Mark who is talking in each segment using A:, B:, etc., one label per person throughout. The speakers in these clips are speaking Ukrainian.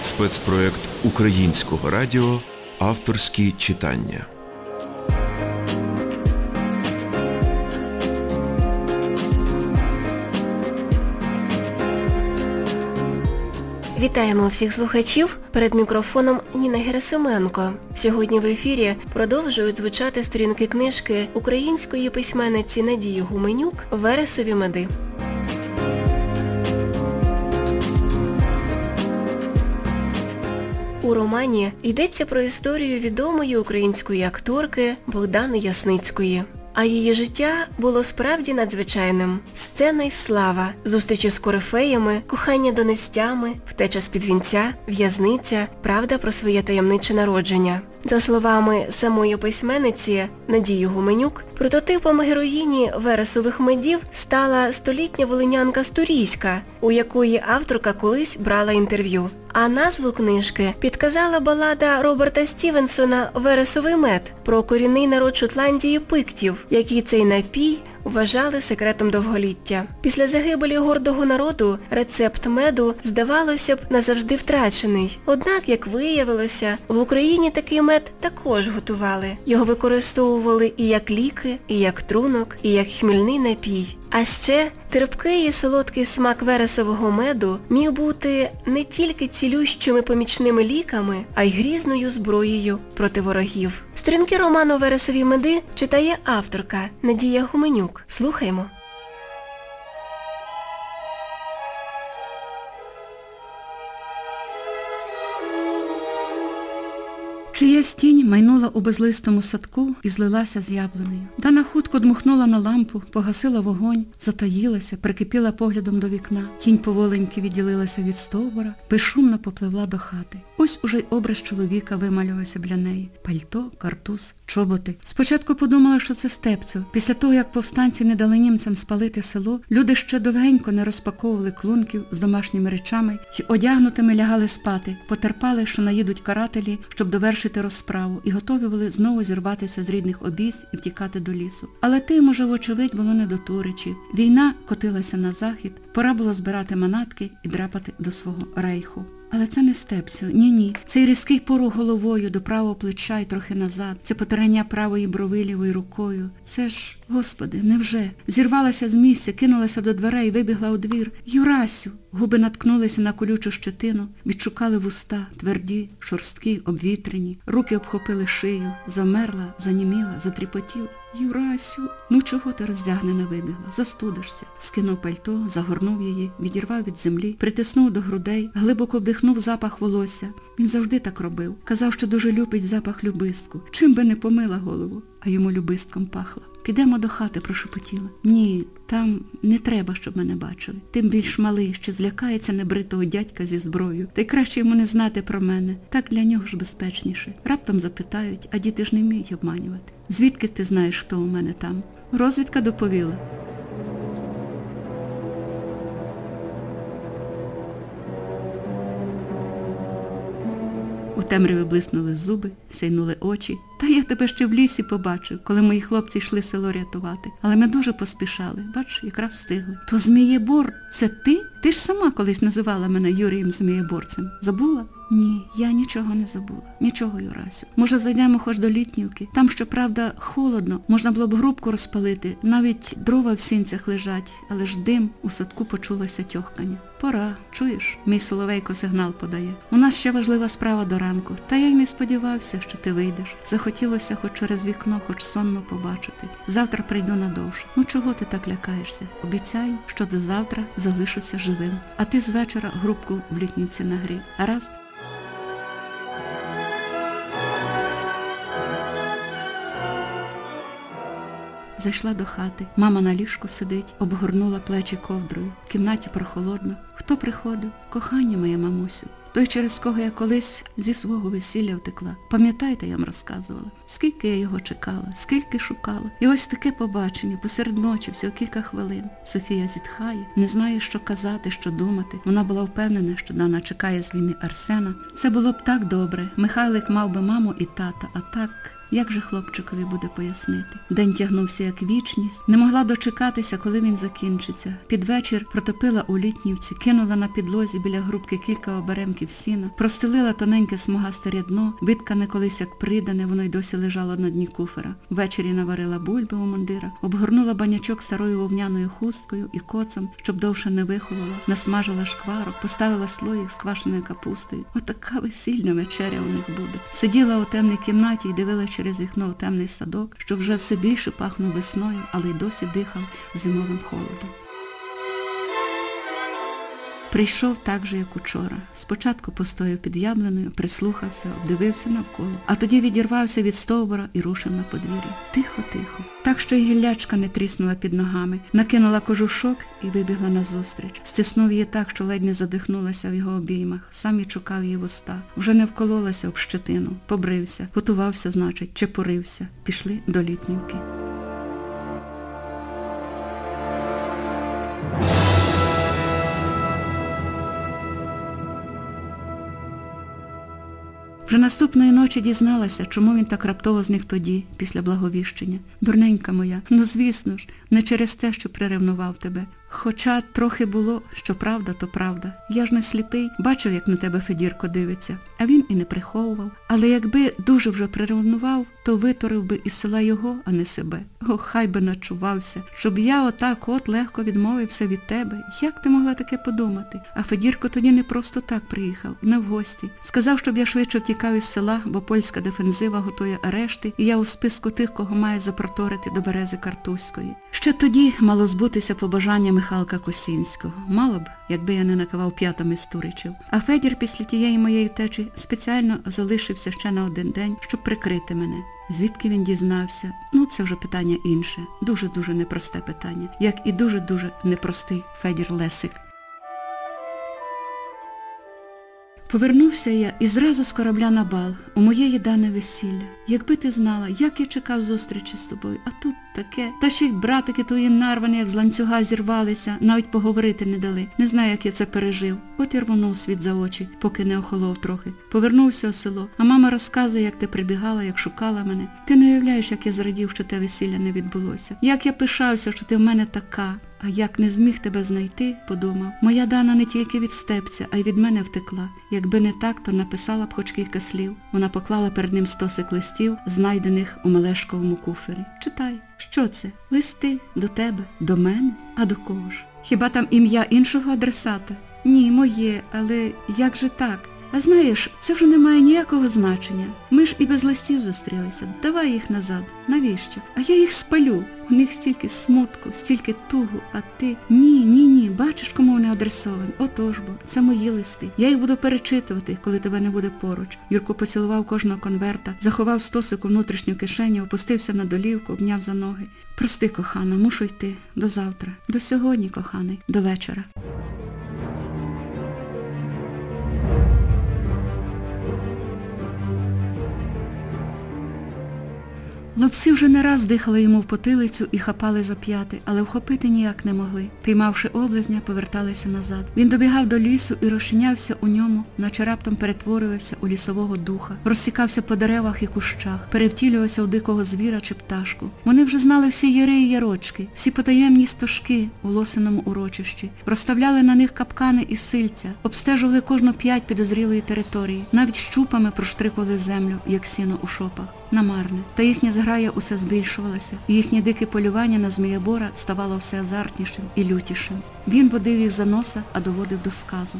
A: Спецпроект Українського радіо Авторські читання.
B: Вітаємо всіх слухачів перед мікрофоном Ніна Герасименко. Сьогодні в ефірі продовжують звучати сторінки книжки української письменниці Надії Гуменюк Вересові меди. У романі йдеться про історію відомої української акторки Богдани Ясницької. А її життя було справді надзвичайним. Сцена й слава, зустрічі з корифеями, кохання донестями, втеча з-під вінця, в'язниця, правда про своє таємниче народження. За словами самої письменниці Надії Гуменюк, прототипом героїні Вересових медів стала столітня волинянка Стурійська, у якої авторка колись брала інтерв'ю. А назву книжки підказала балада Роберта Стівенсона Вересовий мед про корінний народ Шотландії пиктів, який цей напій вважали секретом довголіття. Після загибелі гордого народу рецепт меду, здавалося б, назавжди втрачений. Однак, як виявилося, в Україні такий мед також готували. Його використовували і як ліки, і як трунок, і як хмільний напій. А ще терпкий і солодкий смак вересового меду міг бути не тільки цілющими помічними ліками, а й грізною зброєю проти ворогів. Сторінки роману Вересові меди читає авторка Надія Гуменюк. Слухаймо.
C: Чиясь тінь майнула у безлистому садку і злилася з яблунею. Дана хутко дмухнула на лампу, погасила вогонь, затаїлася, прикипіла поглядом до вікна. Тінь поволеньки відділилася від стовбура, безшумно попливла до хати. Ось уже й образ чоловіка вималювався біля неї. Пальто, картуз, чоботи. Спочатку подумала, що це степцю. Після того, як повстанці не дали німцям спалити село, люди ще довгенько не розпаковували клунків з домашніми речами і одягнутими лягали спати, потерпали, що наїдуть карателі, щоб довершити розправу, і готові були знову зірватися з рідних обійсь і втікати до лісу. Але тим, може, вочевидь, було не до туричі. Війна котилася на захід, пора було збирати манатки і драпати до свого рейху. Але це не степсю, ні-ні. Цей різкий порух головою до правого плеча й трохи назад, це потирання правої брови лівою рукою. Це ж, господи, невже? Зірвалася з місця, кинулася до дверей, вибігла у двір. Юрасю! Губи наткнулися на колючу щетину, відшукали вуста, тверді, шорсткі, обвітрені. Руки обхопили шию, замерла, заніміла, затріпотіла. Юрасю, ну чого ти роздягнена вибігла? Застудишся. Скинув пальто, загорнув її, відірвав від землі, притиснув до грудей, глибоко вдихнув запах волосся. Він завжди так робив. Казав, що дуже любить запах любистку. Чим би не помила голову, а йому любистком пахла. Підемо до хати, прошепотіла. Ні, там не треба, щоб мене бачили. Тим більш малий, що злякається небритого дядька зі зброєю. Та й краще йому не знати про мене. Так для нього ж безпечніше. Раптом запитають, а діти ж не вміють обманювати. Звідки ти знаєш, хто у мене там? Розвідка доповіла. У темряві блиснули зуби, сяйнули очі. Та я тебе ще в лісі побачив, коли мої хлопці йшли село рятувати. Але ми дуже поспішали. Бач, якраз встигли. То Змієбор, це ти? Ти ж сама колись називала мене Юрієм Змієборцем. Забула? Ні, я нічого не забула. Нічого, Юрасю. Може, зайдемо хоч до літнівки. Там, щоправда, холодно, можна було б грубку розпалити. Навіть дрова в сінцях лежать, але ж дим у садку почулося тьохкання. Пора, чуєш, мій соловейко сигнал подає. У нас ще важлива справа до ранку. Та я й не сподівався, що ти вийдеш. Захотілося хоч через вікно, хоч сонно побачити. Завтра прийду надовше. Ну чого ти так лякаєшся? Обіцяю, що до завтра залишуся живим. А ти з вечора грубку в літніці нагрій. Гаразд? Зайшла до хати. Мама на ліжку сидить, обгорнула плечі ковдрою. В кімнаті прохолодно. Хто приходив? Кохання моє, мамусю. Той, через кого я колись зі свого весілля втекла. Пам'ятаєте, я вам розказувала, скільки я його чекала, скільки шукала. І ось таке побачення, посеред ночі, всього кілька хвилин. Софія зітхає, не знає, що казати, що думати. Вона була впевнена, що Дана чекає з війни Арсена. Це було б так добре. Михайлик мав би маму і тата, а так... Як же хлопчикові буде пояснити? День тягнувся як вічність, не могла дочекатися, коли він закінчиться. Під вечір протопила у літнівці, кинула на підлозі біля грубки кілька оберемків сіна, простелила тоненьке смугасте рядно, виткане колись як придане, воно й досі лежало на дні куфера. Ввечері наварила бульби у мандира, обгорнула банячок старою вовняною хусткою і коцом, щоб довше не вихололо, насмажила шкварок, поставила слоїк з квашеною капустою. Отака весільна вечеря у них буде. Сиділа у темній кімнаті і дивилася через вікно у темний садок, що вже все більше пахнув весною, але й досі дихав зимовим холодом. Прийшов так же, як учора. Спочатку постояв під яблуною, прислухався, обдивився навколо, а тоді відірвався від стовбура і рушив на подвір'я. Тихо, тихо. Так, що й гіллячка не тріснула під ногами, накинула кожушок і вибігла назустріч. Стиснув її так, що ледь не задихнулася в його обіймах. Сам і чукав її вуста. Вже не вкололася об щетину, побрився, готувався, значить, чепурився. Пішли до літнівки. Вже наступної ночі дізналася, чому він так раптово зник тоді, після благовіщення. Дурненька моя, ну звісно ж, не через те, що приревнував тебе. Хоча трохи було, що правда, то правда. Я ж не сліпий, бачив, як на тебе Федірко дивиться, а він і не приховував. Але якби дуже вже приревнував, то виторив би із села його, а не себе. О, хай би начувався, щоб я отак от легко відмовився від тебе. Як ти могла таке подумати? А Федірко тоді не просто так приїхав, не в гості. Сказав, щоб я швидше втікав із села, бо польська дефензива готує арешти, і я у списку тих, кого має запроторити до берези Картузької. Ще тоді мало збутися побажання Михалка Косінського. Мало б, якби я не накавав п'ятами з Туричів. А Федір після тієї моєї втечі спеціально залишився ще на один день, щоб прикрити мене. Звідки він дізнався? Ну, це вже питання інше. Дуже-дуже непросте питання. Як і дуже-дуже непростий Федір Лесик. Повернувся я і зразу з корабля на бал, у моє їдане весілля. Якби ти знала, як я чекав зустрічі з тобою, а тут таке. Та ще й братики твої нарвані, як з ланцюга зірвалися, навіть поговорити не дали. Не знаю, як я це пережив. От і рвонув світ за очі, поки не охолов трохи. Повернувся у село, а мама розказує, як ти прибігала, як шукала мене. Ти не уявляєш, як я зрадів, що те весілля не відбулося. Як я пишався, що ти в мене така. А як не зміг тебе знайти, подумав, моя Дана не тільки від степця, а й від мене втекла. Якби не так, то написала б хоч кілька слів. Вона поклала перед ним стосик листів, знайдених у Мелешковому куфері. Читай, що це? Листи до тебе, до мене, а до кого ж? Хіба там ім'я іншого адресата? Ні, моє, але як же так? А знаєш, це вже не має ніякого значення. Ми ж і без листів зустрілися. Давай їх назад. Навіщо? А я їх спалю. У них стільки смутку, стільки тугу, а ти... Ні, ні, ні. Бачиш, кому вони адресовані? Отож бо, це мої листи. Я їх буду перечитувати, коли тебе не буде поруч. Юрко поцілував кожного конверта, заховав стосик у внутрішню кишеню, опустився на долівку, обняв за ноги. Прости, кохана, мушу йти. До завтра. До сьогодні, коханий, до вечора. Ловці вже не раз дихали йому в потилицю і хапали за п'яти, але вхопити ніяк не могли. Піймавши облизня, поверталися назад. Він добігав до лісу і розчинявся у ньому, наче раптом перетворювався у лісового духа, розсікався по деревах і кущах, перевтілювався у дикого звіра чи пташку. Вони вже знали всі яри і ярочки, всі потаємні стежки у лосиному урочищі, розставляли на них капкани і сильця, обстежували кожну п'ять підозрілої території, навіть щупами проштрикували землю, як сіно у шопах. Намарне. Та їхня зграя усе збільшувалася, і їхнє дике полювання на Змієбора ставало все азартнішим і лютішим. Він водив їх за носа, а доводив до сказу.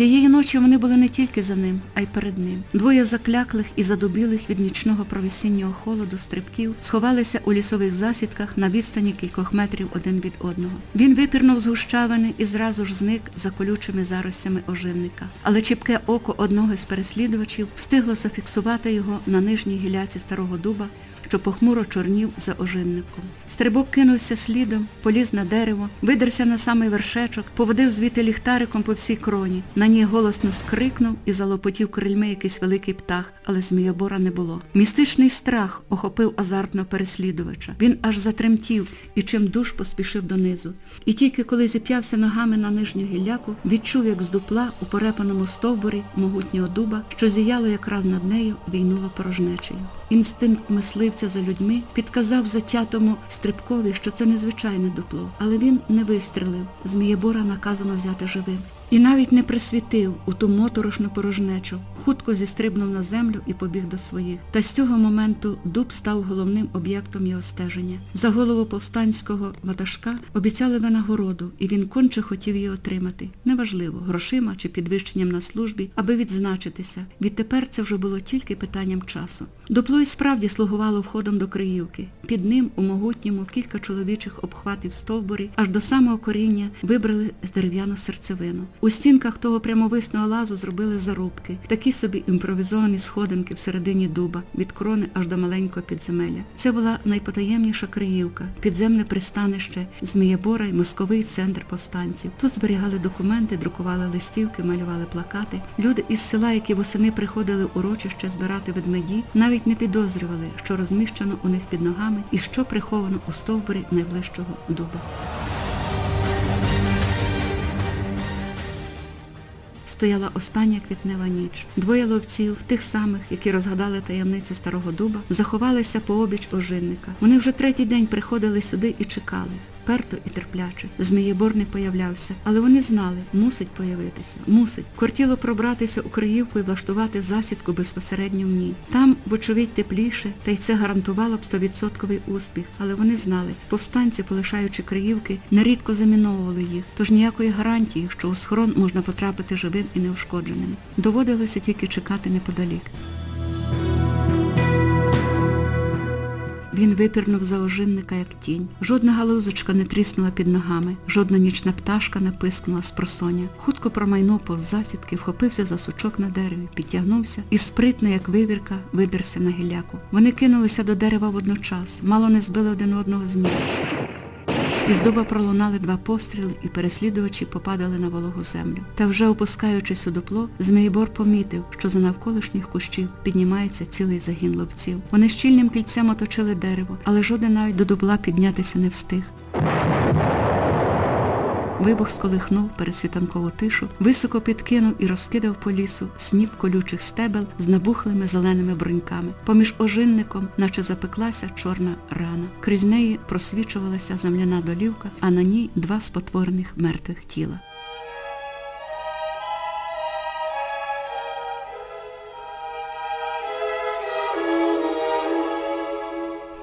C: Тієї ночі вони були не тільки за ним, а й перед ним. Двоє закляклих і задубілих від нічного провесіннього холоду стрибків сховалися у лісових засідках на відстані кількох метрів один від одного. Він випірнув з гущавини і зразу ж зник за колючими заростями ожинника. Але чіпке око одного з переслідувачів встигло зафіксувати його на нижній гіляці старого дуба, що похмуро чорнів за ожинником. Стрибок кинувся слідом, поліз на дерево, видерся на самий вершечок, поводив звідти ліхтариком по всій кроні. На ній голосно скрикнув і залопотів крильми якийсь великий птах, але змієбора не було. Містичний страх охопив азартно переслідувача. Він аж затремтів і чим душ поспішив донизу. І тільки коли зіп'явся ногами на нижню гілляку, відчув, як з дупла у порепаному стовбурі могутнього дуба, що зіяло якраз над нею, війнуло порожнечею. Інстинкт мисливця за людьми підказав затятому стрибкові, що це незвичайне дупло, але він не вистрелив. Змієбора наказано взяти живим. І навіть не присвітив у ту моторошну порожнечу, хутко зістрибнув на землю і побіг до своїх. Та з цього моменту дуб став головним об'єктом його стеження. За голову повстанського ватажка обіцяли винагороду, і він конче хотів її отримати. Неважливо, грошима чи підвищенням на службі, аби відзначитися. Відтепер це вже було тільки питанням часу. Дупло і справді слугувало входом до Криївки. Під ним, у могутньому, в кілька чоловічих обхватів стовбурі, аж до самого коріння вибрали дерев'яну серцевину. У стінках того прямовисного лазу зробили зарубки, такі собі імпровізовані сходинки всередині дуба, від крони аж до маленького підземелля. Це була найпотаємніша Криївка, підземне пристанище, Змієбора й московий центр повстанців. Тут зберігали документи, друкували листівки, малювали плакати. Люди із села, які восени приходили урочище збирати ведмеді, навіть не підозрювали, що розміщено у них під ногами і що приховано у стовбурі найближчого дуба. Стояла остання квітнева ніч. Двоє ловців, тих самих, які розгадали таємницю старого дуба, заховалися по обіч ожинника. Вони вже третій день приходили сюди і чекали. Вперто і терпляче. Змієбор не появлявся, але вони знали, мусить появитися, мусить. Кортіло пробратися у Криївку і влаштувати засідку безпосередньо в ній. Там, вочевидь, тепліше, та й це гарантувало б стовідсотковий успіх. Але вони знали, повстанці, полишаючи Криївки, нерідко заміновували їх, тож ніякої гарантії, що у схорон можна потрапити живим і неушкодженим. Доводилося тільки чекати неподалік. Він випірнув за ожинника, як тінь. Жодна галузочка не тріснула під ногами, жодна нічна пташка не пискнула з просоння. Хутко промайнув повз засідки, вхопився за сучок на дереві, підтягнувся і спритно, як вивірка, видерся на гілляку. Вони кинулися до дерева водночас, мало не збили один одного з ніг. Із дуба пролунали два постріли, і переслідувачі попадали на вологу землю. Та вже опускаючись у дупло, Змієбор помітив, що за навколишніх кущів піднімається цілий загін ловців. Вони щільним кільцем оточили дерево, але жоден навіть до дубла піднятися не встиг. Вибух сколихнув пересвітанкову тишу, високо підкинув і розкидав по лісу сніп колючих стебел з набухлими зеленими бруньками. Поміж ожинником, наче запеклася чорна рана. Крізь неї просвічувалася земляна долівка, а на ній два спотворених мертвих тіла.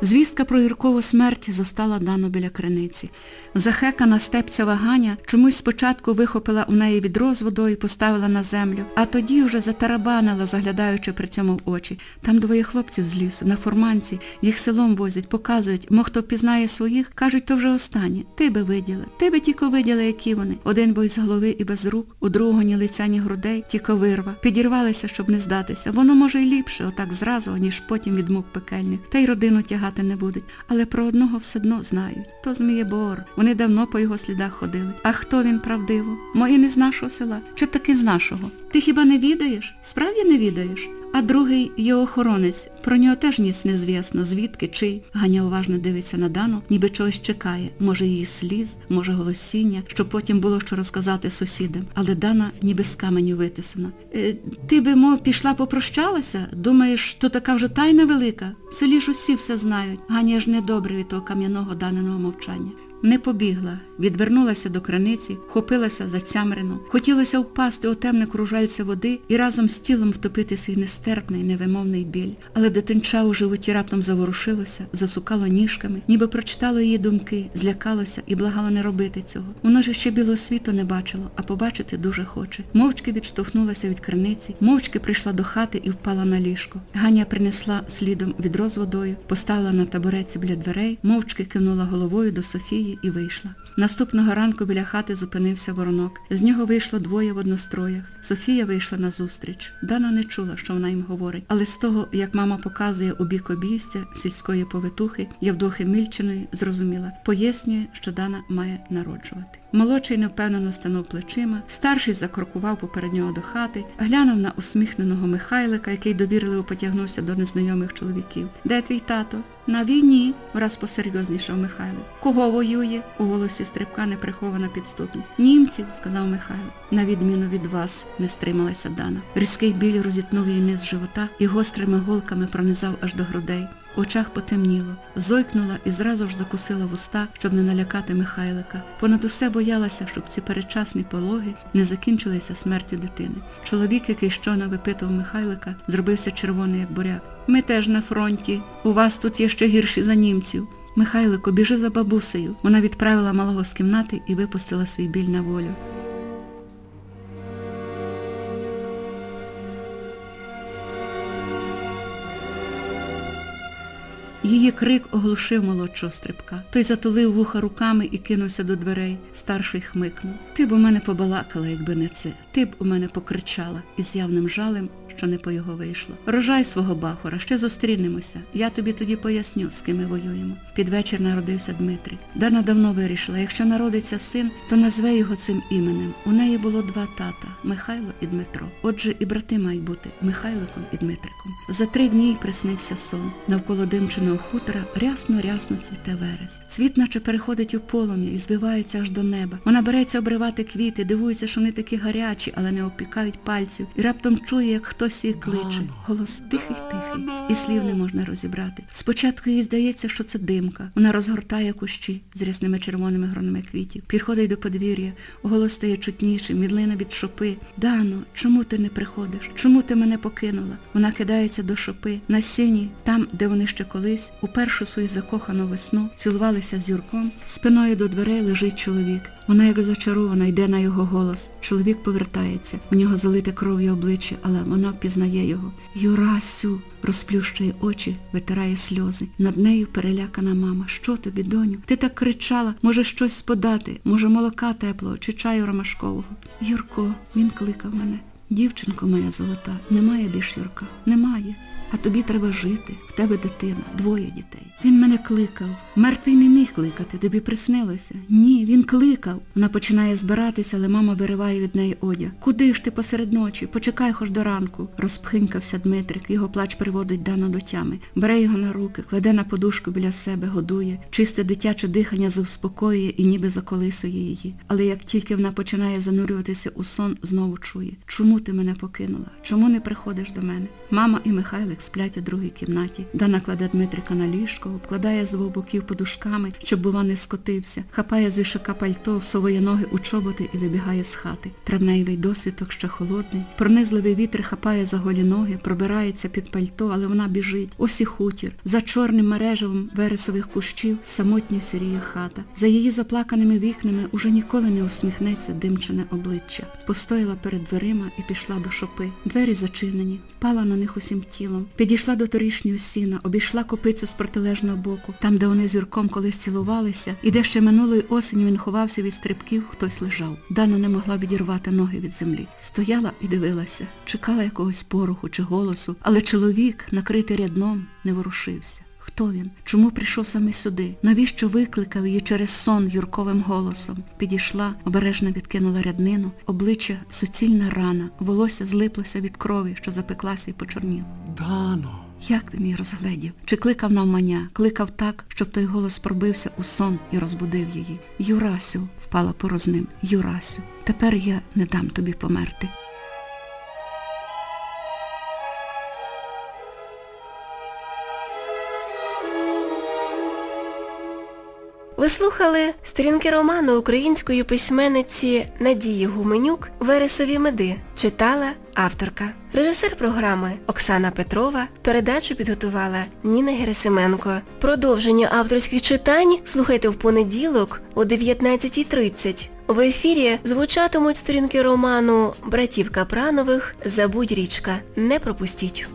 C: Звістка про Юркову смерть застала Дану біля криниці. Захекана степця Ганя чомусь спочатку вихопила у неї відро з водою і поставила на землю, а тоді вже затарабанила, заглядаючи при цьому в очі. Там двоє хлопців з лісу, на фурманці, їх селом возять, показують, мо хто впізнає своїх, кажуть, то вже останні. Ти би виділа, ти би тільки виділа, які вони. Один бо із голови і без рук, у другого ні лиця, ні грудей, тільки вирва. Підірвалися, щоб не здатися. Воно може й ліпше, отак зразу, ніж потім від мук пекельних. Та й родину тягати не будуть. Але про одного все одно знають. То Змієбор. Вони давно по його слідах ходили. А хто він правдиво? Мої не з нашого села, чи таки з нашого? Ти хіба не відаєш? Справді не відаєш? А другий його охоронець. Про нього теж ніц не звісно, звідки, чий. Ганя уважно дивиться на Дану, ніби чогось чекає. Може її сліз, може голосіння, щоб потім було що розказати сусідам. Але Дана ніби з каменю витисана. Е, ти би, мов, пішла попрощалася? Думаєш, то така вже тайна велика? В селі ж усі все знають. Ганя ж недобре від того кам'яного даненого мовчання. Не побігла, відвернулася до краниці, хопилася за цямрину. Хотілося впасти у темне кружальце води і разом з тілом втопити свій нестерпний, невимовний біль. Але дитинча у животі раптом заворушилося, засукало ніжками, ніби прочитало її думки, злякалося і благало не робити цього. Воно ж ще білого світу не бачило, а побачити дуже хоче. Мовчки відштовхнулася від криниці, мовчки прийшла до хати і впала на ліжко. Ганя принесла слідом відро з водою, поставила на табуреці біля дверей, мовчки кивнула головою до Софії і вийшла. Наступного ранку біля хати зупинився воронок. З нього вийшло двоє в одностроях. Софія вийшла назустріч. Дана не чула, що вона їм говорить, але з того, як мама показує у бік обійстя сільської повитухи Явдохи Мільчиної, зрозуміла, пояснює, що Дана має народжувати. Молодший невпевнено станув плечима, старший закрокував поперед нього до хати, глянув на усміхненого Михайлика, який довірливо потягнувся до незнайомих чоловіків. Де твій тато? На війні, враз посерйознішав Михайло. Кого воює? У голосі стрибка неприхована підступність. Німців, сказав Михайло. На відміну від вас, не стрималася Дана. Різкий біль розітнув її низ живота і гострими голками пронизав аж до грудей. Очах потемніло, зойкнула і зразу ж закусила вуста, щоб не налякати Михайлика. Понад усе боялася, щоб ці передчасні пологи не закінчилися смертю дитини. Чоловік, який щойно випитував Михайлика, зробився червоний, як буряк. Ми теж на фронті. У вас тут є ще гірші за німців. Михайлико, біжи за бабусею. Вона відправила малого з кімнати і випустила свій біль на волю. Її крик оглушив молодшого стрибка. Той затулив вуха руками і кинувся до дверей. Старший хмикнув. Ти б у мене побалакала, якби не це. Ти б у мене покричала із явним жалем, що не по його вийшло. Рожай свого бахора, ще зустрінемося. Я тобі тоді поясню, з ким ми воюємо. Під вечір народився Дмитрий. Дана давно вирішила, якщо народиться син, то назве його цим іменем. У неї було два тата Михайло і Дмитро. Отже, і брати мають бути Михайликом і Дмитриком. За три дні й приснився сон. Навколо димчиного хутора рясно-рясно цвіте верес. Цвіт наче переходить у полум'я і звивається аж до неба. Вона береться обривати квіти, дивується, що вони такі гарячі, але не опікають пальців. І раптом чує, як хтось її кличе. Голос тихий-тихий, і слів не можна розібрати. Спочатку їй здається, що це димка. Вона розгортає кущі з рясними червоними гронами квітів, підходить до подвір'я, голос стає чутнішим, відлина від шопи. Дано, чому ти не приходиш? Чому ти мене покинула? Вона кидається до шопи. На сіні, там, де вони ще колись, у першу свою закохану весну, цілувалися з Юрком. Спиною до дверей лежить чоловік. Вона, як зачарована, йде на його голос. Чоловік повертається. У нього залите кров'ю обличчя, але вона впізнає його. Юрасю, розплющує очі, витирає сльози. Над нею перелякана мама. Що тобі, доню? Ти так кричала, може щось сподати, може молока теплого чи чаю ромашкового. Юрко, він кликав мене. Дівчинко моя золота, немає більш Юрка, немає. А тобі треба жити. В тебе дитина, двоє дітей. Він мене кликав. Мертвий не міг кликати, тобі приснилося. Ні, він кликав. Вона починає збиратися, але мама вириває від неї одяг. Куди ж ти посеред ночі? Почекай хоч до ранку. Розпхинькався Дмитрик, його плач приводить Дану до тями. Бере його на руки, кладе на подушку біля себе, годує. Чисте дитяче дихання завспокоює і ніби заколисує її. Але як тільки вона починає занурюватися у сон, знову чує. Чому ти мене покинула? Чому не приходиш до мене? Мама і Михайлик сплять у другій кімнаті. Дана кладе Дмитрика на ліжко, обкладає з обох боків подушками, щоб, бува, не скотився, хапає з вішака пальто, всовує ноги у чоботи і вибігає з хати. Травневий досвідок ще холодний. Пронизливий вітер хапає за голі ноги, пробирається під пальто, але вона біжить. Ось і хутір. За чорним мережевом вересових кущів самотньо сіріє хата. За її заплаканими вікнами уже ніколи не усміхнеться димчене обличчя. Постояла перед дверима і пішла до шопи. Двері зачинені, впала на них усім тілом. Підійшла до торішнього сіна, обійшла копицю з протилежного боку, там, де вони з Юрком колись цілувалися, і де ще минулої осені він ховався від стрибків, хтось лежав. Дана не могла відірвати ноги від землі. Стояла і дивилася, чекала якогось пороху чи голосу, але чоловік, накритий рядном, не ворушився. Хто він? Чому прийшов саме сюди? Навіщо викликав її через сон юрковим голосом? Підійшла, обережно відкинула ряднину, обличчя суцільна рана, волосся злиплося від крові, що запеклася і почорніла.
D: Дано.
C: Як він її розгледів? Чи кликав навмання, кликав так, щоб той голос пробився у сон і розбудив її. Юрасю, впала пороз ним. Юрасю, тепер я не дам тобі померти.
B: Ви слухали сторінки роману української письменниці Надії Гуменюк Вересові меди. Читала авторка. Режисер програми Оксана Петрова. Передачу підготувала Ніна Герасименко. Продовження авторських читань слухайте в понеділок о 19.30. В ефірі звучатимуть сторінки роману Братів Капранових Забудь річка. Не пропустіть.